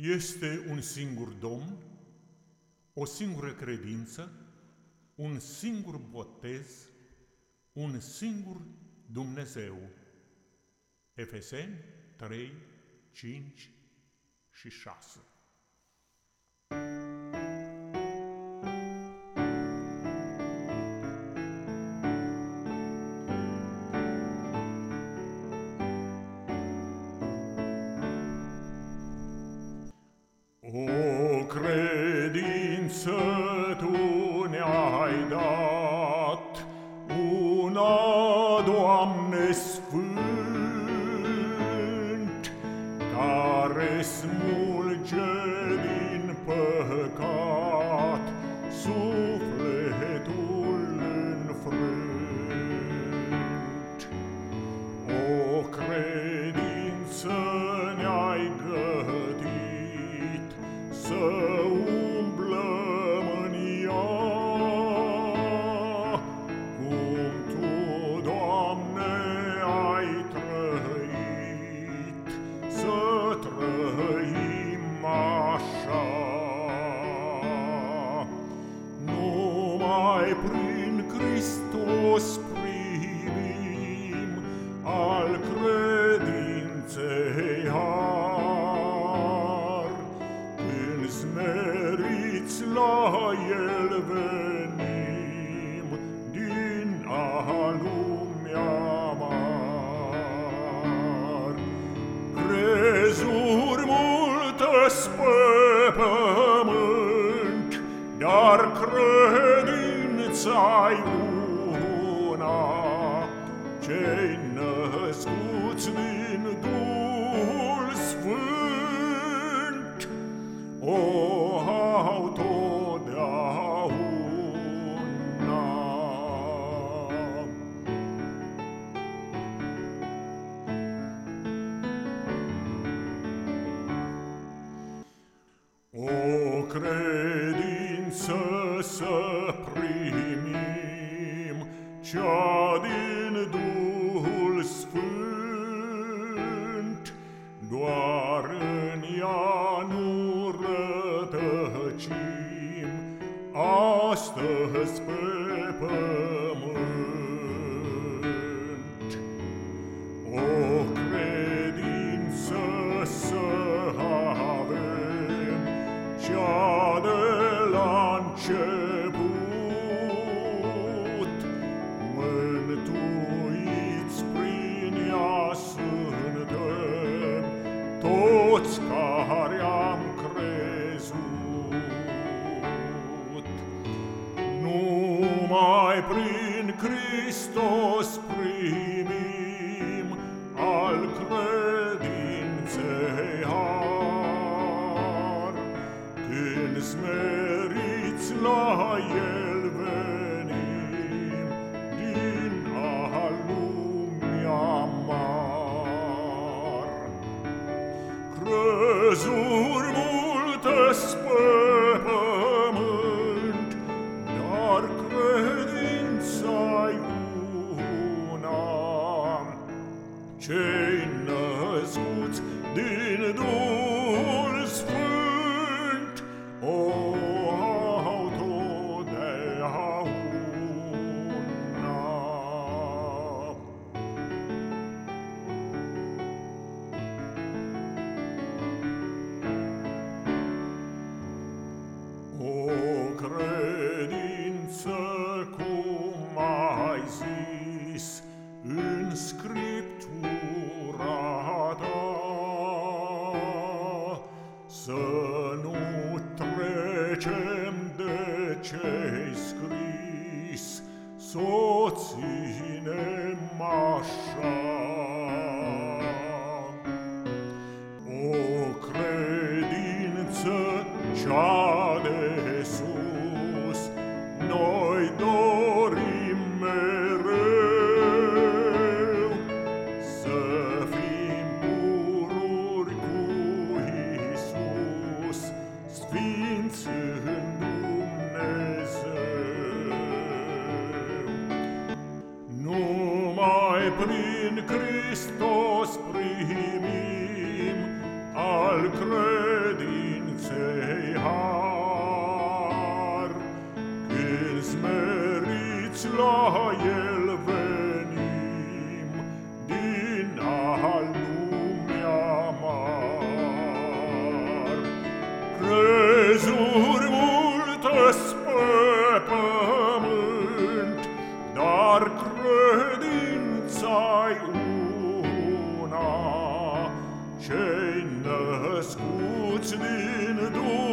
Este un singur Domn, o singură credință, un singur botez, un singur Dumnezeu. Efeseni 3, 5 și 6 credință Tu ne-ai dat. Una, Doamne Sfânt, Care smulge din păcat Sunt Numai prin Hristos primim al credinței har, când smeriți la El venim din a lumea mar. Crezuri multe pe pământ, dar sai una che nascut din dul sfânt. O autodeauna o cre cea din Duhul Sfânt, doar în ea nu rătăcim, astăzi pe pământ. O credință să avem, cea de la început, numai prin Hristos primim al credinței har. Când smeriți la El venim din al lumea mar. Crezuri Cei născuți din trecem de ce-i scris, s-o ținem așa. O credință cea de sus, noi dorim mereu să fim pururi cu Isus, sfinți prin Hristos primim al credinței har. Când smeriți la El veți cei născuți din Dumnezeu,